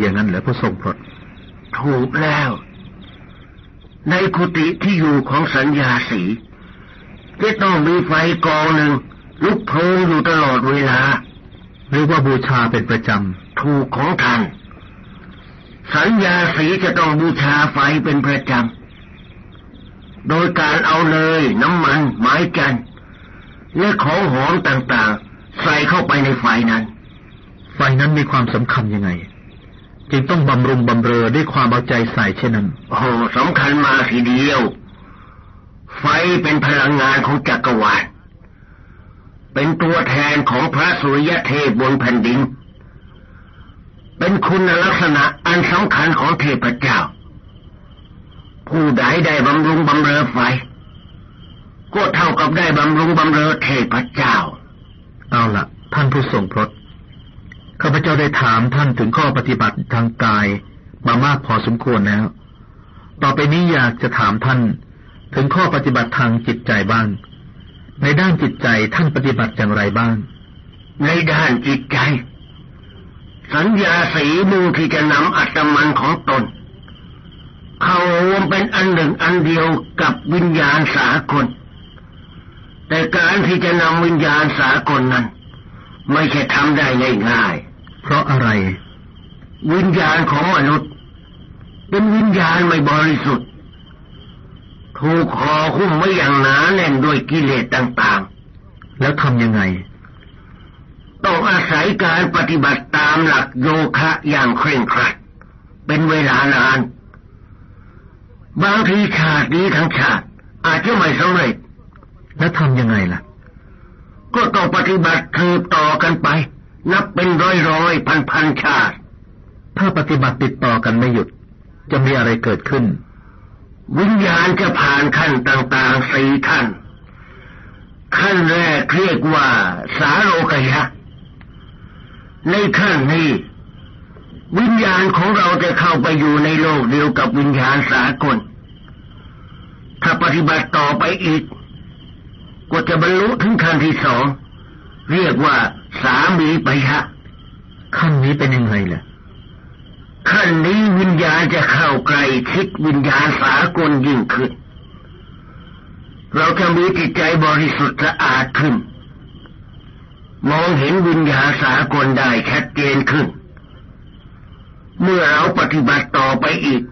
อย่างนั้นเหรอพระทรงพรตถูกแล้ว ในกุฏิที่อยู่ของสัญญาสีจะต้องมีไฟกองหนึ่งลุกโพลงอยู่ตลอดเวลาหรือว่าบูชาเป็นประจำ ถูกของท่านสัญญาสีจะต้องบูชาไฟเป็นประจำ โดยการเอาเนยน้ำมันไม้จันและของหอมต่างๆ ใส่เข้าไปในไฟนั้น ไฟนั้นมีความสำคัญยังไง จึงต้องบำรุงบำเรอด้วยความเอาใจใส่เช่นนั้นโอ้สำคัญมาทีเดียว ไฟเป็นพลังงานของจักรวาลเป็นตัวแทนของพระสุริยเทพบนแผ่นดิน เป็นคุณลักษณะอันสำคัญของเทพเจ้า ผู้ใดได้บำรุงบำเรอไฟ ก็เท่ากับได้บำรุงบำเรอเทพเจ้า เอาละท่านผู้ทรงพรต ข้าพเจ้าได้ถามท่านถึงข้อปฏิบัติทางกายมามากพอสมควรแล้ว ต่อไปนี้อยากจะถามท่าน ถึงข้อปฏิบัติทางจิตใจบ้าง ในด้านจิตใจท่านปฏิบัติอย่างไรบ้าง ในด้านจิตใจ สัญญาสีมือที่จะนำอัตมันของตน เข้ารวมเป็นอันหนึ่งอันเดียวกับวิญญาณสากล แต่การที่จะนำวิญญาณสากลนั้น ไม่ใช่ทำได้ง่ายๆ เพราะอะไร วิญญาณของมนุษย์ เป็นวิญญาณไม่บริสุทธิ์ถูกคอหุ้มไว้อย่างหนาแน่นด้วยกิเลสต่างๆ แล้วทำยังไง ต้องอาศัยการปฏิบัติตามหลักโยคะอย่างเคร่งครัด เป็นเวลานาน บางทีชาตินี้ทั้งชาติ อาจจะไม่สำเร็จ แล้วทำยังไงล่ะ ก็ต้องปฏิบัติคือต่อกันไป นับเป็นร้อยร้อยพันพันชาติ ถ้าปฏิบัติติดต่อกันไม่หยุด จะมีอะไรเกิดขึ้น วิญญาณจะผ่านขั้นต่างๆสี่ขั้นขั้นแรกเรียกว่า สาโลกยะ ในขั้นนี้ วิญญาณของเราจะเข้าไปอยู่ในโลกเดียวกับวิญญาณสากล ถ้าปฏิบัติต่อไปอีก ก็จะบรรลุถึงขั้นที่สองเรียกว่าสามีปยะขั้นนี้เป็นยังไงล่ะขั้นนี้วิญญาณจะเข้าใกล้ชิดวิญญาณสากลยิ่งขึ้น เราจะมีจิตใจบริสุทธิ์สะอาดขึ้น มองเห็นวิญญาณสากลได้ชัดเจนขึ้น เมื่อเราปฏิบัติต่อไปอีก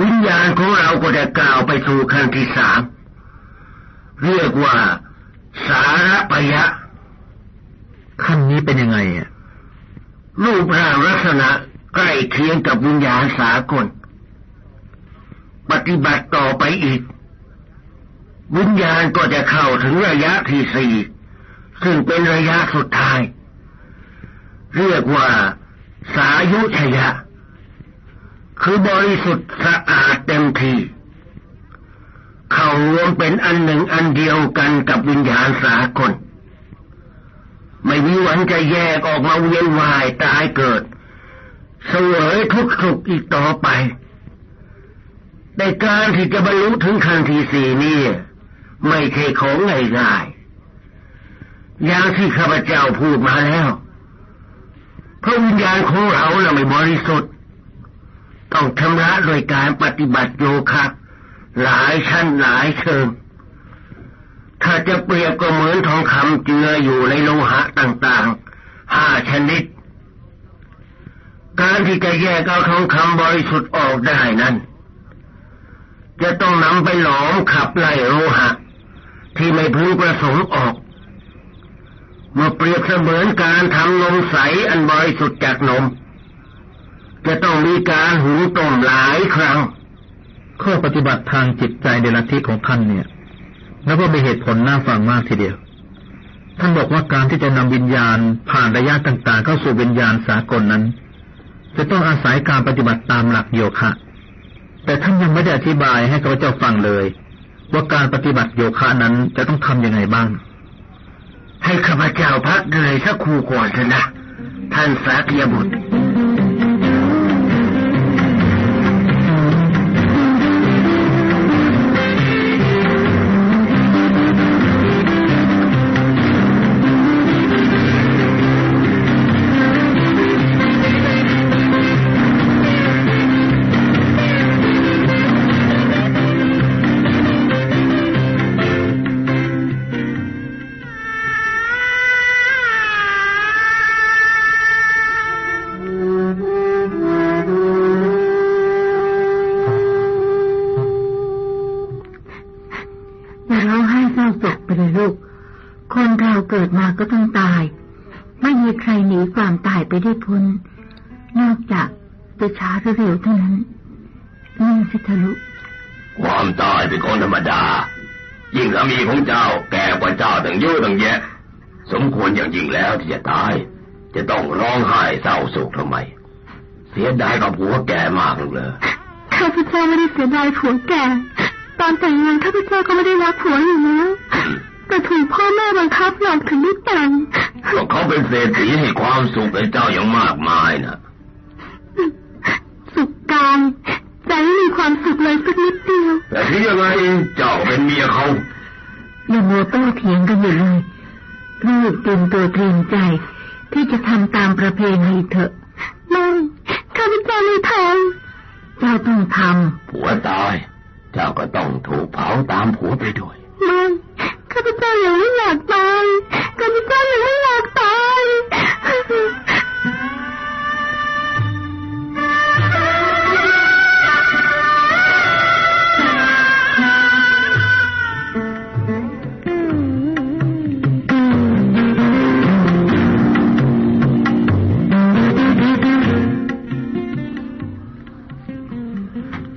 วิญญาณของเราก็จะก้าวไปสู่ขั้นที่สาม เรียกว่า สารปยะขั้นนี้เป็นยังไงอะรูปร่างลักษณะใกล้เคียงกับวิญญาณสากล ปฏิบัติต่อไปอีก วิญญาณก็จะเข้าถึงระยะที่สี่ซึ่งเป็นระยะสุดท้าย เรียกว่า สายุชยะ คือบริสุทธิ์สะอาดเต็มที เข้ารวมเป็นอันหนึ่งอันเดียวกันกับวิญญาณสากล ไม่มีวันจะแยกออกมาเวียนวายตายเกิด เสวยทุกข์สุขอีกต่อไปในการที่จะบรรลุถึงขั้นที่สี่นี่ไม่ใช่ของง่ายๆอย่างที่ข้าพเจ้าพูดมาแล้วเพราะวิญญาณของเราเราไม่บริสุทธิ์ ต้องชำระโดยการปฏิบัติโยคะ หลายชั้นหลายเชิง ถ้าจะเปรียบก็เหมือนทองคำเจืออยู่ในโลหะต่างๆห้าชนิด การที่จะแยกเอาทองคำบริสุทธิ์ออกได้นั้น จะต้องนำไปหลอมขับไล่โลหะ ที่ไม่พึงประสงค์ออกเมื่อเปรียบเสมือนการทำนมใสอันบริสุทธิ์จากนม จะต้องมีการหุงต้มหลายครั้ง ข้อปฏิบัติทางจิตใจเดลัทิของท่านเนี่ยแล้วก็มีเหตุผลน่าฟังมากทีเดียว ท่านบอกว่าการที่จะนำวิญญาณผ่านระยะต่างๆ เข้าสู่วิญญาณสากลนั้น จะต้องอาศัยการปฏิบัติตามหลักโยคะ แต่ท่านยังไม่ได้อธิบายให้ข้าพเจ้าฟังเลย ว่าการปฏิบัติโยคะนั้นจะต้องทํำยังไงบ้าง ให้ข้าพเจ้าพักเลยสักครู่ก่อนเถอะนะ ท่านสาธยบุตร ไปได้พ้น นอกจากจะช้าหรือเร็วเท่านั้นนี่สิทะลุ ความตายเป็นคนธรรมดา ยิ่งสามีของเจ้าแก่กว่าเจ้าตั้งเยอะตั้งแยะ สมควรอย่างยิ่งแล้วที่จะตาย จะต้องร้องไห้เศร้าโศกทำไม เสียดายกับผัวแก่มากเลยข้าพเจ้าไม่ได้เสียดายผัวแก่ ตอนแต่งงานข้าพเจ้าก็ไม่ได้รักผัวอยู่แล้ว แต่ถูกพ่อแม่บังคับหลอกถึงได้แต่งก็เขาเป็นเศรษฐีให้ความสุขแก่เจ้าอย่างมากมายนะสุขกายใจไม่มีความสุขเลยสักนิดเดียว แต่ที่ยังไงเจ้าเป็นเมียเขาอย่ามัวโต้เถียงกันอยู่เลยลูกเตรียมตัวเตรียมใจ ที่จะทำตามประเพณีเถอะไม่ข้าพเจ้าไม่ทำเจ้าต้องทผัวตาย เจ้าก็ต้องถูกเผาตามผัวไปด้วยำไม่ข้า พเจ้ายังไม่อยากตายข้าพเจ้ายังไม่อยากตาย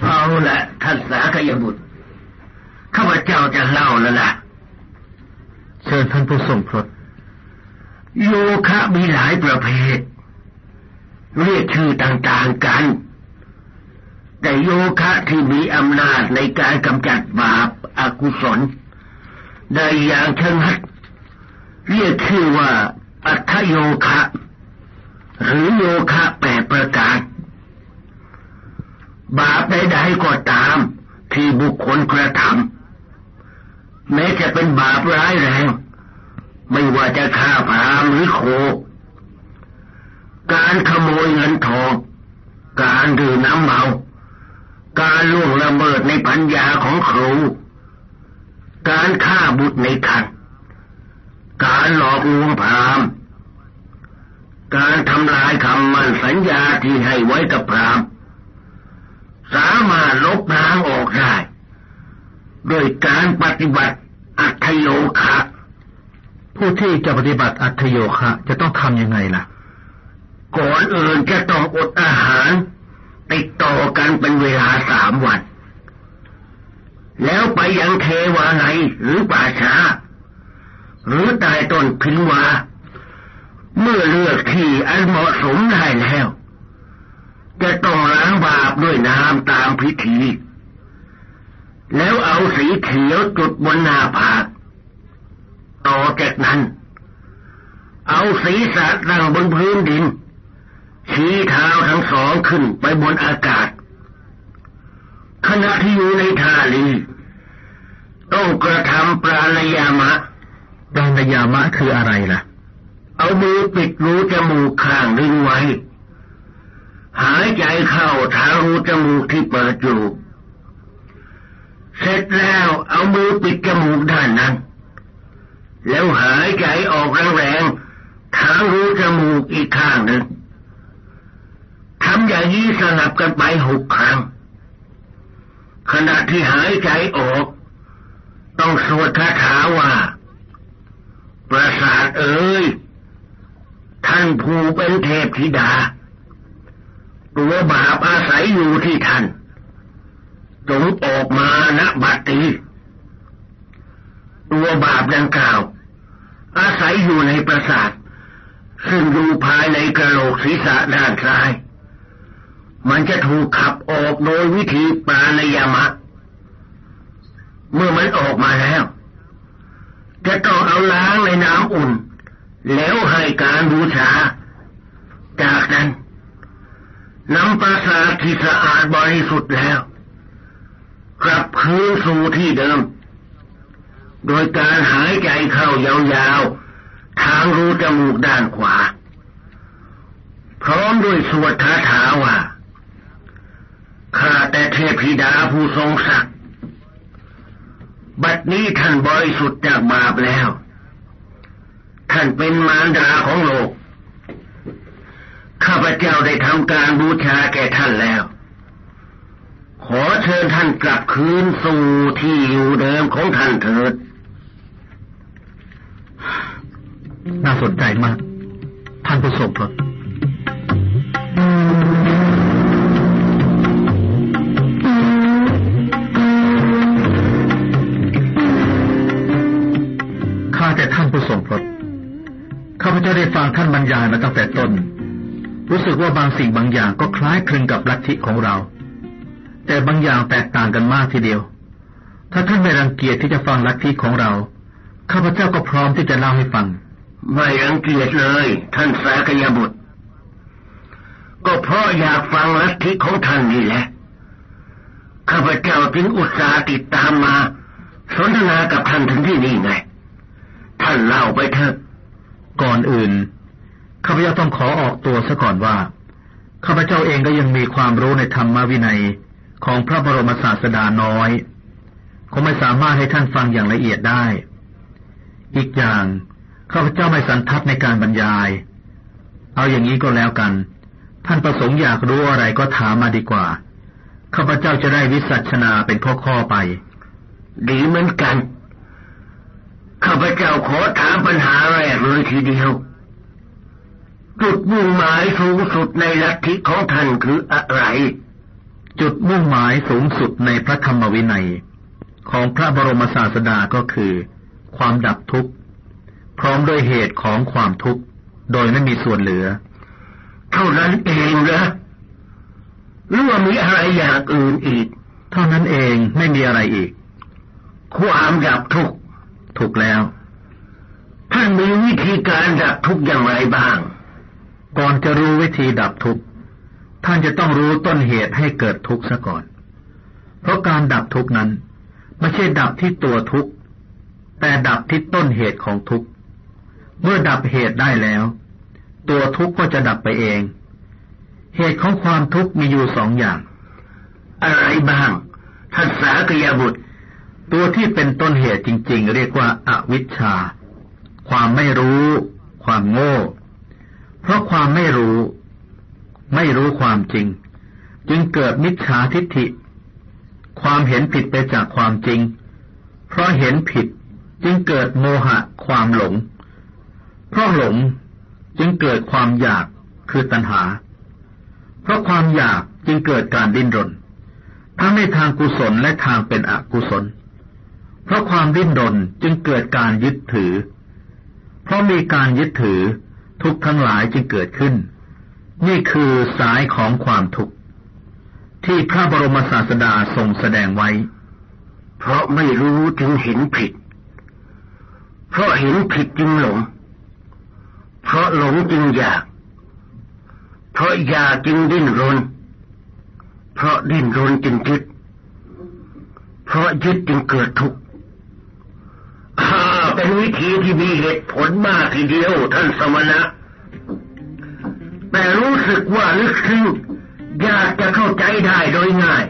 เอาละท่านสากยบุตรข้าพเจ้าจะเล่าแล้วล่ะ ชิญท่านผู้ทรงพรตโยคะมีหลายประเภท เรียกชื่อต่างๆกัน แต่โยคะที่มีอำนาจในการกำจัดบาปอากุศล ได้อย่างชงัดเรียกชื่อว่า อัทโยคะ หรือโยคะแปดประการบาปใดๆก็ตามที่บุคคลกระทำแม้จะเป็นบาปร้ายแรง ไม่ว่าจะฆ่าพามหรือโค การขโมยเงินทอง การดื่มน้ำเมา การล่วงละเมิดในปัญญาของครู การฆ่าบุตรในคันการหลอกลวงพาม การทำลายคำมั่นสัญญาที่ให้ไว้กับพราม สามารถลบล้างออกได้โดยการปฏิบัติอัตโยคะ ผู้ที่จะปฏิบัติอัตโยคะ จะต้องทำยังไงล่ะ ก่อนอื่นจะต้องอดอาหาร ติดต่อกันเป็นเวลาสามวัน แล้วไปยังเทวาไนหรือป่าช้า หรือใต้ต้นพินวา เมื่อเลือกที่อันเหมาะสมได้แล้ว จะต้องล้างบาปด้วยน้ำตามพิธี แล้วเอาสีเขียวจุดบนหน้าผาก ต่อจากนั้น เอาศีรษะตั้งบนพื้นดิน ชี้เท้าทั้งสองขึ้นไปบนอากาศ ขณะที่อยู่ในท่าลี ต้องกระทำปราณยามะดานยามะคืออะไรล่ะ เอามือปิดรูจมูกข้างหนึ่งไว้ หายใจเข้าทางรูจมูกที่เปิดอยู่เสร็จแล้วเอามือปิดจมูกด้านนั้น แล้วหายใจออกแรงๆทางรูจมูกอีกข้างหนึ่งทำอย่างนี้สลับกันไปหกครั้ง ขณะที่หายใจออก ต้องสวดคาถาว่า ประสาทเอ๋ยท่านผู้เป็นเทพธิดา ตัวบาปอาศัยอยู่ที่ท่านจงออกมาณบัดนี้ตัวบาปดังกล่าว อาศัยอยู่ในประสาท ซึ่งอยู่ภายในกระโหลกศีรษะด้านซ้าย มันจะถูกขับออกโดยวิธีปราณยามะ เมื่อมันออกมาแล้ว จะต้องเอาล้างในน้ำอุ่น แล้วให้การบูชา จากนั้นนำประสาทที่สะอาดบริสุทธิ์แล้ว กลับคืนสู่ที่เดิม โดยการหายใจเข้ายาวๆ ทางรูจมูกด้านขวา พร้อมด้วยสวดคาถาว่าข้าแต่เทพธิดาผู้ทรงศักดิ์บัดนี้ท่านบริสุทธิ์จากบาปแล้ว ท่านเป็นมารดาของโลก ข้าพเจ้าได้ทำการบูชาแก่ท่านแล้ว ขอเชิญท่านกลับคืนสู่ที่อยู่เดิมของท่านเถิด น่าสนใจมาก ท่านผู้ทรงพรตข้าแต่ท่านผู้ทรงพรตข้าพเจ้าได้ฟังท่านบรรยายมาตั้งแต่ต้น รู้สึกว่าบางสิ่งบางอย่างก็คล้ายคลึงกับลัทธิของเรา แต่บางอย่างแตกต่างกันมากทีเดียว ถ้าท่านไม่รังเกียจที่จะฟังลัทธิของเรา ข้าพเจ้าก็พร้อมที่จะเล่าให้ฟัง ไม่รังเกียจเลย ท่านสากยบุตร ก็เพราะอยากฟังลัทธิของท่านนี่แหละข้าพเจ้าจึงอุตส่าห์ติดตามมา สนทนากับท่านถึงที่นี่ไง ท่านเล่าไปเถอะก่อนอื่นข้าพเจ้าต้องขอออกตัวซะก่อนว่าข้าพเจ้าเองก็ยังมีความรู้ในธรรมวินัยของพระบรมศาสดาน้อยคงไม่สามารถให้ท่านฟังอย่างละเอียดได้ อีกอย่าง ข้าพเจ้าไม่สันทัดในการบรรยาย เอาอย่างนี้ก็แล้วกัน ท่านประสงค์อยากรู้อะไรก็ถามมาดีกว่า ข้าพเจ้าจะได้วิสัชนาเป็นข้อๆไป ดีเหมือนกัน ข้าพเจ้าขอถามปัญหาแรกเลยทีเดียว จุดมุ่งหมายสูงสุดในลัทธิของท่านคืออะไร จุดมุ่งหมายสูงสุดในพระธรรมวินัย ของพระบรมศาสดาก็คือ ความดับทุกข์ พร้อมด้วยเหตุของความทุกข์ โดยไม่มีส่วนเหลือ เท่านั้นเองเหรอหรือว่ามีอะไรอย่างอื่นอีก เท่านั้นเองไม่มีอะไรอีก ความดับทุกข์ถูกแล้วท่านมีวิธีการดับทุกข์อย่างไรบ้าง ก่อนจะรู้วิธีดับทุกข์ท่านจะต้องรู้ต้นเหตุให้เกิดทุกข์ซะก่อน เพราะการดับทุกข์นั้น ไม่ใช่ดับที่ตัวทุกข์แต่ดับที่ต้นเหตุของทุกข์ เมื่อดับเหตุได้แล้ว ตัวทุกข์ก็จะดับไปเอง เหตุของความทุกข์มีอยู่สองอย่าง อะไรบ้างท่านสากยบุตร ตัวที่เป็นต้นเหตุจริง ๆ เรียกว่าอาวิชชา ความไม่รู้ ความโง่ เพราะความไม่รู้ ไม่รู้ความจริง จึงเกิดมิจฉาทิฏฐิ ความเห็นผิดไปจากความจริง เพราะเห็นผิดจึงเกิดโมหะความหลง เพราะหลงจึงเกิดความอยากคือตัณหา เพราะความอยากจึงเกิดการดิ้นรน ทั้งในทางกุศลและทางเป็นอกุศล เพราะความดิ้นรนจึงเกิดการยึดถือ เพราะมีการยึดถือทุกทั้งหลายจึงเกิดขึ้น นี่คือสายของความทุกข์ที่พระบรมศาสดาทรงแสดงไว้ เพราะไม่รู้จึงเห็นผิด เพราะเห็นผิดจึงหลง เพราะหลงจึงอยาก เพราะอยากจึงดิ้นรน เพราะดิ้นรนจึงยึด เพราะยึดจึงเกิดทุกข์เป็นวิธีที่มีเหตุผลมากทีเดียวท่านสมณะ แต่รู้สึกว่าลึกซึ้งอยากจะเข้าใจได้โดยง่าย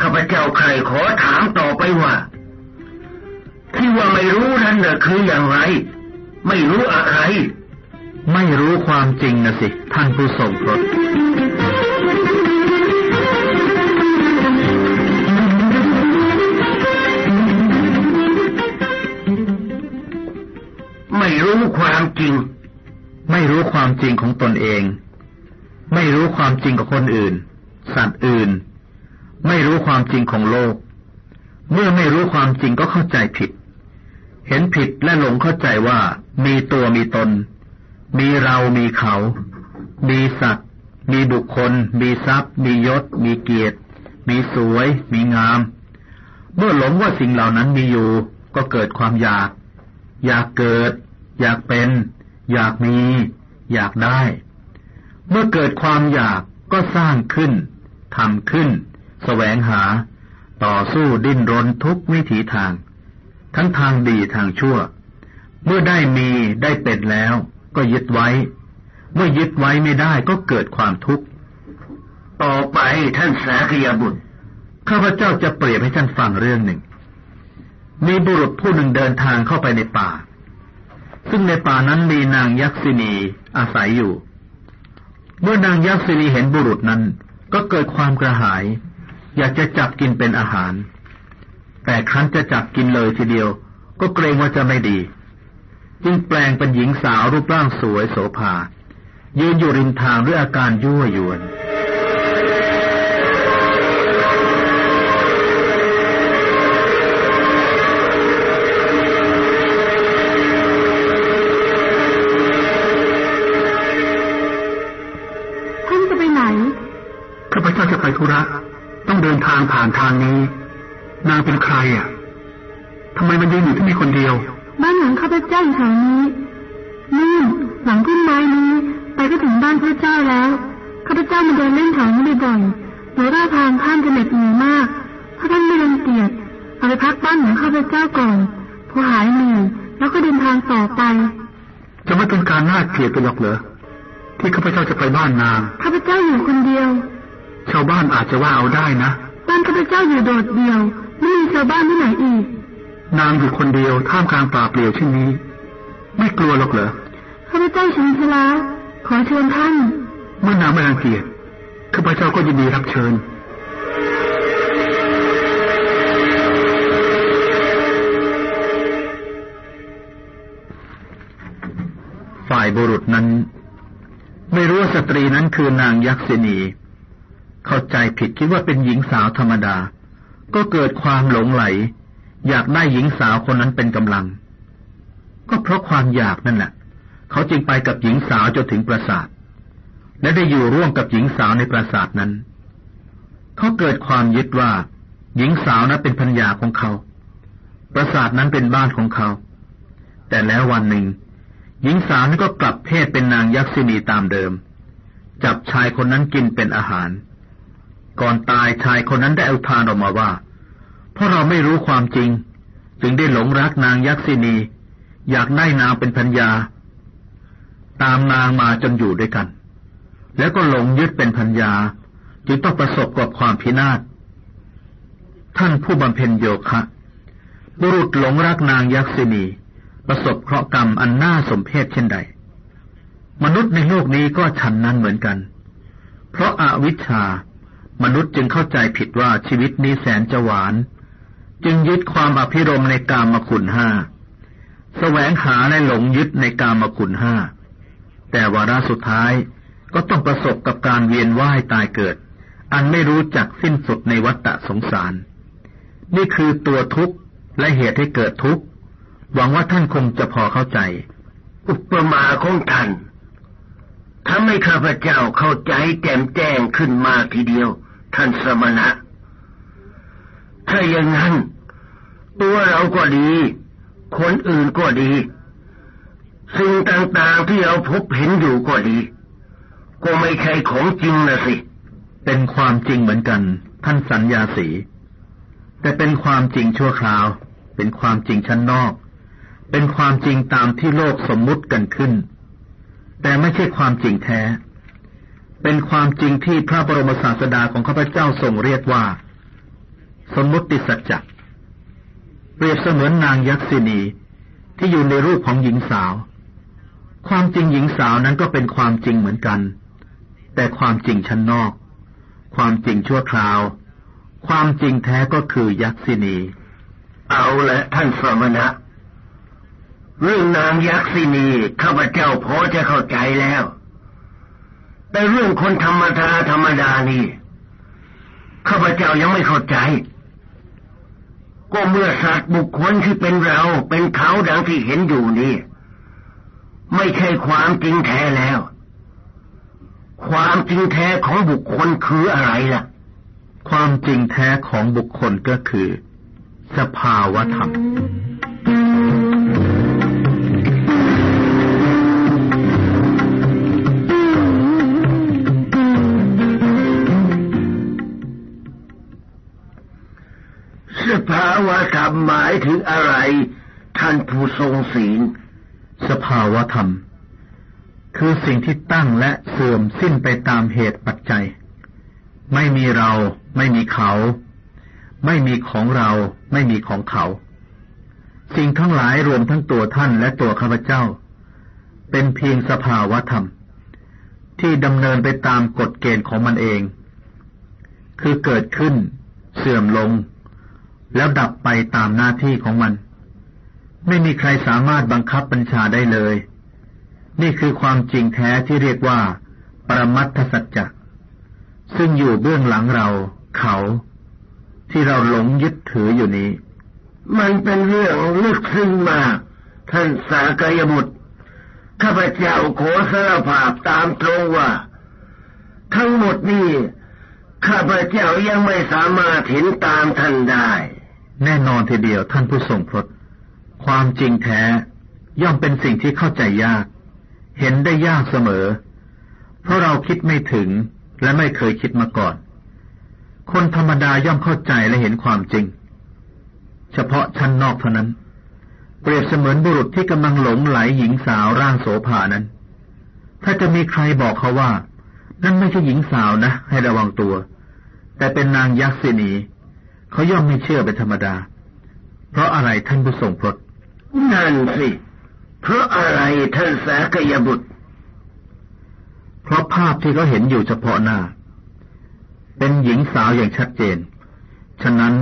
ข้าพเจ้าใครขอถามต่อไปว่า ที่ว่าไม่รู้นั่นน่ะคืออย่างไร ไม่รู้อะไร ไม่รู้ความจริงนะสิ ท่านผู้ทรงพรตไม่รู้ความจริง ไม่รู้ความจริงของตนเอง ไม่รู้ความจริงของคนอื่น สัตว์อื่น ไม่รู้ความจริงของโลก เมื่อไม่รู้ความจริงก็เข้าใจผิด เห็นผิดและหลงเข้าใจว่า มีตัวมีตน มีเรามีเขา มีสัตว์ มีบุคคล มีทรัพย์ มียศ มีเกียรติ มีสวย มีงาม เมื่อหลงว่าสิ่งเหล่านั้นมีอยู่ ก็เกิดความอยาก อยากเกิด อยากเป็น อยากมี อยากได้ เมื่อเกิดความอยากก็สร้างขึ้นทำขึ้น แสวงหา ต่อสู้ดิ้นรนทุกวิถีทาง ทั้งทางดีทางชั่ว เมื่อได้มีได้เป็นแล้ว ก็ยึดไว้ เมื่อยึดไว้ไม่ได้ก็เกิดความทุกข์ต่อไปท่านสากยบุตรข้าพเจ้าจะเปรียบให้ท่านฟังเรื่องหนึ่ง มีบุรุษผู้หนึ่งเดินทางเข้าไปในป่า ซึ่งในป่านั้นมีนางยักษินีอาศัยอยู่ เมื่อนางยักษินีเห็นบุรุษนั้น ก็เกิดความกระหาย อยากจะจับกินเป็นอาหาร แต่ครั้นจะจับกินเลยทีเดียว ก็เกรงว่าจะไม่ดี จึงแปลงเป็นหญิงสาวรูปร่างสวยโสภายืนอยู่ริมทางด้วยอาการยั่วยวนท่านจะไปไหนข้าพเจ้าจะไปธุระต้องเดินทางผ่านทางนี้ นางเป็นใครอะทำไมมันยืนอยู่ที่นี่คนเดียว บ้านหลังข้าพเจ้าอยู่แถวนี้นี่นหลังต้นไม้นี้ ไปก็ถึงบ้านพระเจ้าแล้วข้าพเจ้ามาเดินเล่นแถวนี้บ่อยๆหรือว่าทางท่านจะเหน็ดเหนื่อยมากถ้าท่านไม่รังเกียจเอาไปพักบ้านของข้าพเจ้าก่อนพอหายเหนื่อยแล้วก็เดินทางต่อไป จะไม่เป็นการน่าเกลียดไปหรอกเหรอที่ข้าพเจ้าจะไปบ้านนางข้าพเจ้าอยู่คนเดียว ชาวบ้านอาจจะว่าเอาได้นะบ้านข้าพเจ้าอยู่โดดเดี่ยวไม่มี ชาวบ้านที่ไหนอีก นางอยู่คนเดียวท่ามกลางป่าเปลี่ยวเช่นนี้ ไม่กลัวหรอกเหรอข้าพเจ้าชินชลาขอเชิญท่าน เมื่อนางไม่รังเกียจข้าพเจ้าก็ยินดีรับเชิญฝ่ายบุรุษนั้น ไม่รู้ว่าสตรีนั้นคือนางยักษินีเข้าใจผิดคิดว่าเป็นหญิงสาวธรรมดา ก็เกิดความหลงไหล อยากได้หญิงสาวคนนั้นเป็นกำลัง ก็เพราะความอยากนั่นแหละเขาจึงไปกับหญิงสาวจนถึงปราสาท และได้อยู่ร่วมกับหญิงสาวในปราสาทนั้น เขาเกิดความยึดว่า หญิงสาวนั้นเป็นพัญญาของเขา ปราสาทนั้นเป็นบ้านของเขา แต่แล้ววันหนึ่ง หญิงสาวนั้นก็กลับเพศเป็นนางยักษินีตามเดิม จับชายคนนั้นกินเป็นอาหาร ก่อนตายชายคนนั้นได้อุทานออกมาว่า เพราะเราไม่รู้ความจริง จึงได้หลงรักนางยักษินี อยากได้นางเป็นพัญญา ตามนางมาจนอยู่ด้วยกัน แล้วก็หลงยึดเป็นพัญญา จึงต้องประสบกับความพินาศท่านผู้บำเพ็ญโยคะ บุรุษหลงรักนางยักษินี ประสบเคราะห์กรรมอันน่าสมเพชเช่นใด มนุษย์ในโลกนี้ก็ฉันนั้นเหมือนกัน เพราะอาวิชชา มนุษย์จึงเข้าใจผิดว่าชีวิตนี้แสนจะหวาน จึงยึดความอภิรมในกามคุณห้าแสวงหาและหลงยึดในกามคุณห้า แต่วาระสุดท้ายก็ต้องประสบกับการเวียนว่ายตายเกิด อันไม่รู้จักสิ้นสุดในวัฏฏะสงสาร นี่คือตัวทุกข์และเหตุให้เกิดทุกข์ หวังว่าท่านคงจะพอเข้าใจ อุปมาของท่านทำให้ข้าพเจ้าเข้าใจแจ่มแจ้งขึ้นมาทีเดียว ท่านสมณะ ถ้าอย่างนั้น ตัวเราก็ดี คนอื่นก็ดี สิ่งต่างๆที่เราพบเห็นอยู่ก็ดี ก็ไม่ใช่ของจริงนะสิ เป็นความจริงเหมือนกัน ท่านสัญญาสี แต่เป็นความจริงชั่วคราว เป็นความจริงชั้นนอก เป็นความจริงตามที่โลกสมมุติกันขึ้น แต่ไม่ใช่ความจริงแท้ เป็นความจริงที่พระบรมศาสดาของข้าพเจ้าทรงเรียกว่า สมมติสัจจะเปรียบเสมือนนางยักษินีที่อยู่ในรูปของหญิงสาว ความจริงหญิงสาวนั้นก็เป็นความจริงเหมือนกัน แต่ความจริงชั้นนอก ความจริงชั่วคราว ความจริงแท้ก็คือยักษินี เอาละท่านสมณะเรื่องนางยักษินีข้าพเจ้าพอจะเข้าใจแล้ว แต่เรื่องคนธรรมดาธรรมดานี่ข้าพเจ้ายังไม่เข้าใจ ก็เมื่อสัตว์บุคคลที่เป็นเราเป็นเขาดังที่เห็นอยู่นี่ ไม่ใช่ความจริงแท้แล้ว ความจริงแท้ของบุคคลคืออะไรล่ะ ความจริงแท้ของบุคคลก็คือ สภาวธรรมาวะธรรมหมายถึงอะไร ท่านผู้ทรงศีล สภาวธรรม คือสิ่งที่ตั้งและเสื่อมสิ้นไปตามเหตุปัจจัย ไม่มีเรา ไม่มีเขา ไม่มีของเรา ไม่มีของเขา สิ่งทั้งหลายรวมทั้งตัวท่านและตัวข้าพเจ้า เป็นเพียงสภาวธรรม ที่ดำเนินไปตามกฎเกณฑ์ของมันเอง คือเกิดขึ้น เสื่อมลง แล้วดับไปตามหน้าที่ของมัน ไม่มีใครสามารถบังคับบัญชาได้เลย นี่คือความจริงแท้ที่เรียกว่า ปรมัตถสัจจะซึ่งอยู่เบื้องหลังเรา เขา ที่เราหลงยึดถืออยู่นี้ มันเป็นเรื่องลึกซึ้งมาก ท่านสากยบุตรข้าพเจ้าขอสารภาพตามตรงว่า ทั้งหมดนี้ข้าพเจ้ายังไม่สามารถเห็นตามท่านได้ แน่นอนทีเดียวท่านผู้ทรงพรตความจริงแท้ย่อมเป็นสิ่งที่เข้าใจยาก เห็นได้ยากเสมอ เพราะเราคิดไม่ถึงและไม่เคยคิดมาก่อน คนธรรมดาย่อมเข้าใจและเห็นความจริง เฉพาะชั้นนอกเท่านั้น เปรียบเสมือนบุรุษที่กำลังหลงไหลหญิงสาวร่างโสภานั้น ถ้าจะมีใครบอกเขาว่า นั่นไม่ใช่หญิงสาวนะ ให้ระวังตัว แต่เป็นนางยักษินี เขาย่อมไม่เชื่อเป็นธรรมดา เพราะอะไรท่านผู้ทรงพรตนั่นสิ เพราะอะไรท่านสากยบุตร เพราะภาพที่เขาเห็นอยู่เฉพาะหน้า เป็นหญิงสาวอย่างชัดเจน ฉะนั้น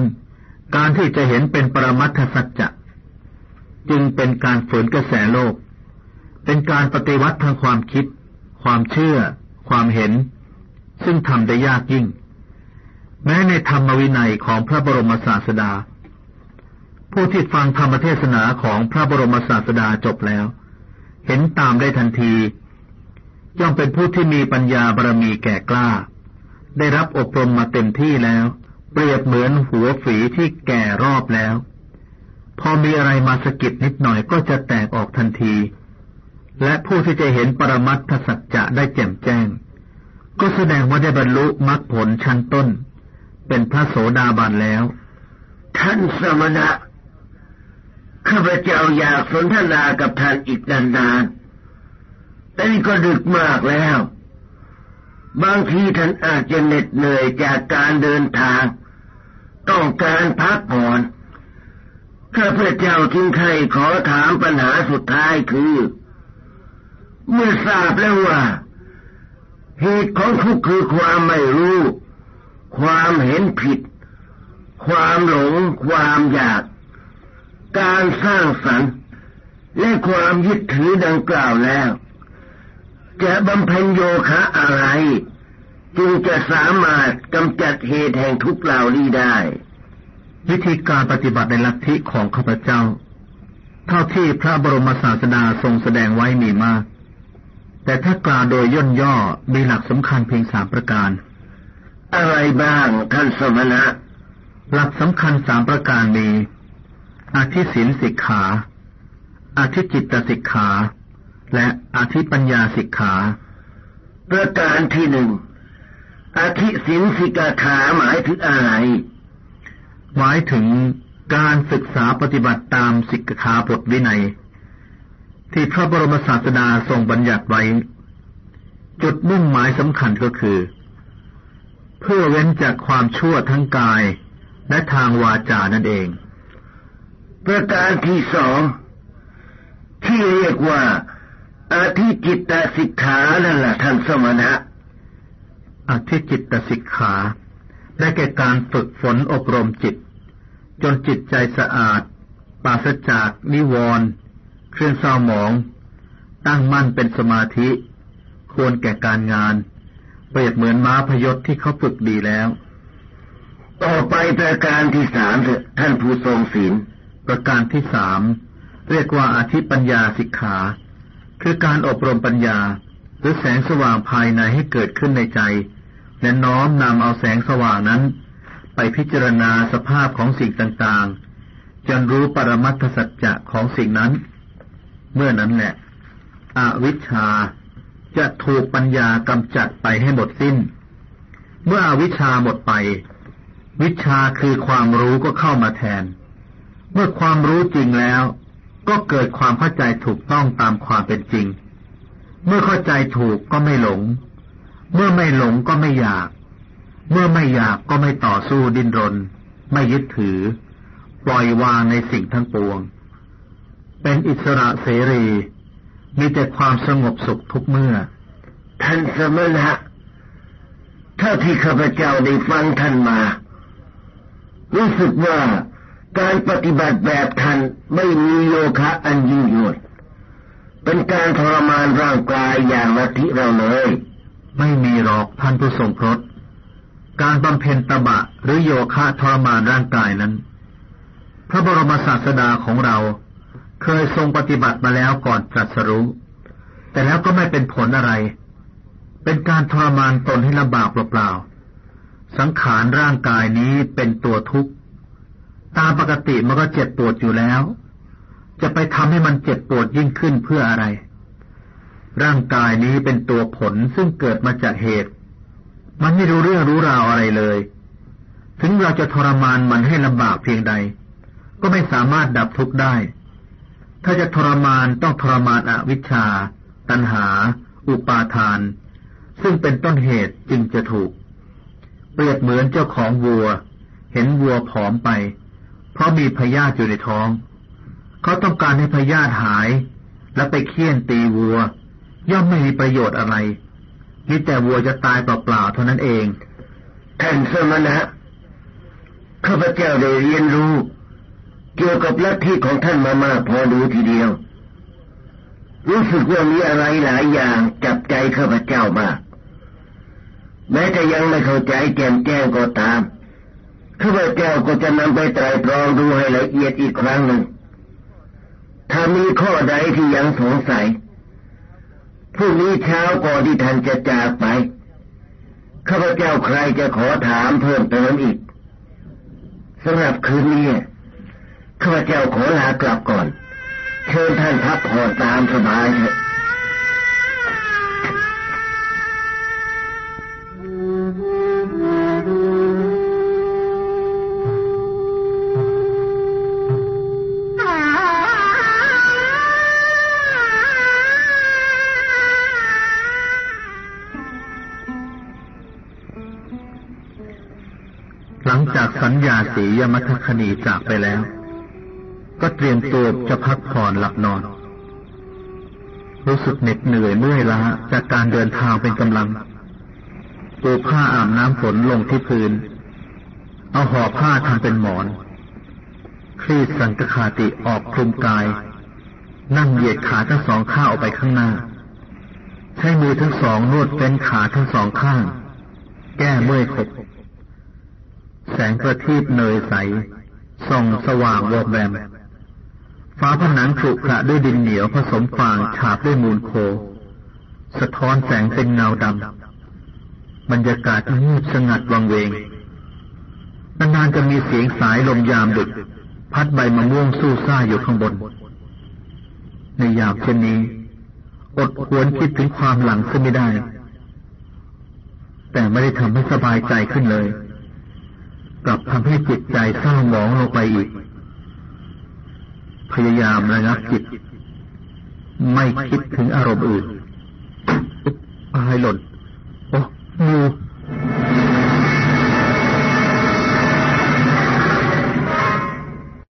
การที่จะเห็นเป็นปรมัตถสัจจะจึงเป็นการฝืนกระแสโลก เป็นการปฏิวัติทางความคิด ความเชื่อ ความเห็น ซึ่งทำได้ยากยิ่ง แม้ในธรรมวินัยของพระบรมศาสดา ผู้ที่ฟังธรรมเทศนาของพระบรมศาสดาจบแล้ว เห็นตามได้ทันที ย่อมเป็นผู้ที่มีปัญญาบารมีแก่กล้า ได้รับอบรมมาเต็มที่แล้ว เปรียบเหมือนหัวฝีที่แก่รอบแล้ว พอมีอะไรมาสะกิดนิดหน่อยก็จะแตกออกทันที และผู้ที่จะเห็นปรมัตถสัจจะได้แจ่มแจ้ง ก็แสดงว่าได้บรรลุมรรคผลชั้นต้น เป็นพระโสดาบันแล้ว ท่านสมณะข้าพเจ้าอยากสนทนากับท่านอีกนานๆแต่นี่ก็ดึกมากแล้ว บางทีท่านอาจจะเหน็ดเหนื่อยจากการเดินทาง ต้องการพักผ่อนข้าพเจ้าจึงใครขอถามปัญหาสุดท้ายคือ เมื่อทราบแล้วว่า เหตุของทุกข์คือความไม่รู้ ความเห็นผิด ความหลง ความอยาก การสร้างสรรค์และความยึดถือดังกล่าวแล้ว จะบำเพ็ญโยคะอะไร จึงจะสามารถกำจัดเหตุแห่งทุกข์เหล่านี้ได้ วิธีการปฏิบัติในลัทธิของข้าพเจ้า เท่าที่พระบรมศาสดาทรงแสดงไว้มีมาก แต่ถ้ากล่าวโดยย่นย่อมีหลักสำคัญเพียงสามประการ อะไรบ้างท่านสมณะ หลักสำคัญสามประการมีอาทิศีลสิกขาอาทิจิตตสิกขา และอาทิปัญญาสิกขา ประการที่หนึ่งอธิสินสิกาขาหมายถึงอะไร หมายถึงการศึกษาปฏิบัติตามสิกขาบทวินัย ที่พระบรมศาสดาทรงบัญญัติไว้ จุดมุ่งหมายสำคัญก็คือ เพื่อเว้นจากความชั่วทั้งกายและทางวาจานั่นเอง ประการที่สองที่เรียกว่าอาทิจิตตสิกขานั่นแหละท่านสมณะอธิจิตตสิกขาได้แก่การฝึกฝนอบรมจิต จนจิตใจสะอาดปราศจากนิวรณ์เครื่องเศร้าหมอง ตั้งมั่นเป็นสมาธิ ควรแก่การงาน เปรียบเหมือนม้าพยศที่เขาฝึกดีแล้ว ต่อไปประการที่สามเถอะท่านผู้ทรงศีล ประการที่สามเรียกว่าอาธิปัญญาสิกขา คือการอบรมปัญญา หรือแสงสว่างภายในให้เกิดขึ้นในใจ และน้อมนำเอาแสงสว่างนั้น ไปพิจารณาสภาพของสิ่งต่างๆ จนรู้ปรมัตถสัจจะของสิ่งนั้น เมื่อนั้นแหละ อวิชชา จะถูกปัญญากำจัดไปให้หมดสิ้น เมื่ออวิชชาหมดไป วิชาคือความรู้ก็เข้ามาแทน เมื่อความรู้จริงแล้ว ก็เกิดความเข้าใจถูกต้องตามความเป็นจริง เมื่อเข้าใจถูกก็ไม่หลง เมื่อไม่หลงก็ไม่อยาก เมื่อไม่อยากก็ไม่ต่อสู้ดิ้นรน ไม่ยึดถือ ปล่อยวางในสิ่งทั้งปวง เป็นอิสระเสรี มีแต่ความสงบสุขทุกเมื่อ ท่านสมณะถ้าที่ข้าพเจ้าได้ฟังท่านมา รู้สึกว่าการปฏิบัติแบบท่านไม่มีโยคะอันยิ่งยวดเป็นการทรมานร่างกายอย่างลัทธิเราเลย ไม่มีหรอกท่านผู้ทรงพรตการบำเพ็ญตบะหรือโยคะทรมานร่างกายนั้น พระบรมศาสดาของเรา เคยทรงปฏิบัติมาแล้วก่อนตรัสรู้ แต่แล้วก็ไม่เป็นผลอะไร เป็นการทรมานตนให้ลำบากเปล่าๆสังขารร่างกายนี้เป็นตัวทุกข์ ตามปกติมันก็เจ็บปวดอยู่แล้ว จะไปทำให้มันเจ็บปวดยิ่งขึ้นเพื่ออะไร ร่างกายนี้เป็นตัวผลซึ่งเกิดมาจากเหตุ มันไม่รู้เรื่องรู้ราวอะไรเลย ถึงเราจะทรมานมันให้ลำบากเพียงใด ก็ไม่สามารถดับทุกข์ได้ ถ้าจะทรมานต้องทรมานอวิชชา ตัณหา อุปาทาน ซึ่งเป็นต้นเหตุจึงจะถูก เปรียบเหมือนเจ้าของวัว เห็นวัวผอมไป เพราะมีพยาธิอยู่ในท้อง เขาต้องการให้พยาธิหาย และไปเคี่ยนตีวัว ย่อมไม่มีประโยชน์อะไรมีแต่วัวจะตายเปล่าๆเท่านั้นเอง ท่านสมณะข้าพเจ้าได้เรียนรู้ เกี่ยวกับลัทธิของท่านมามากพอดูทีเดียว รู้สึกว่ามีอะไรหลายอย่างจับใจข้าพเจ้ามาก แม้จะยังไม่เข้าใจแจ่มแจ้งก็ตามข้าพเจ้าก็จะนำไปไตรตรองดูให้ละเอียดอีกครั้งหนึ่ง ถ้ามีข้อใดที่ยังสงสัยพรุ่งนี้เช้าก่อนที่ท่านจะจากไปข้าพเจ้าใครจะขอถามเพิ่มเติมอีกสำหรับคืนนี้ ข้าพเจ้าขอลากลับก่อน เชิญท่านพักผ่อนตามสบายเถอะหลังจากสัญญาสียมัทคณีจากไปแล้ว ก็เตรียมตัวจะพักผ่อนหลับนอน รู้สึกเหน็ดเหนื่อยเมื่อยล้าจากการเดินทางเป็นกำลังปูผ้าอาบน้ำฝนลงที่พื้น เอาห่อผ้าทำเป็นหมอน คลี่สังกขาติออกคลุมกาย นั่งเหยียดขาทั้งสองข้างออกไปข้างหน้า ใช้มือทั้งสองนวดเฟ้นขาทั้งสองข้าง แก้เมื่อยขบ แสงประทีปเนยใสส่องสว่างวอบแวม ฟ้าผนังขรุขระด้วยดินเหนียวผสมฟางฉาบด้วยมูลโค สะท้อนแสงเป็นเงาดำ บรรยากาศเงียบสงัดวังเวง นานๆจะมีเสียงสายลมยามดึก พัดใบมะม่วงสู้ซ่าอยู่ข้างบน ในยามเช่นนี้ อดหวนคิดถึงความหลังซึ่งไม่ได้ แต่ไม่ได้ทำให้สบายใจขึ้นเลย กลับทำให้จิตใจเศร้าหมองลงไปอีก พยายามระงับจิต ไม่คิดถึงอารมณ์อื่นอายหล่น โอ้งู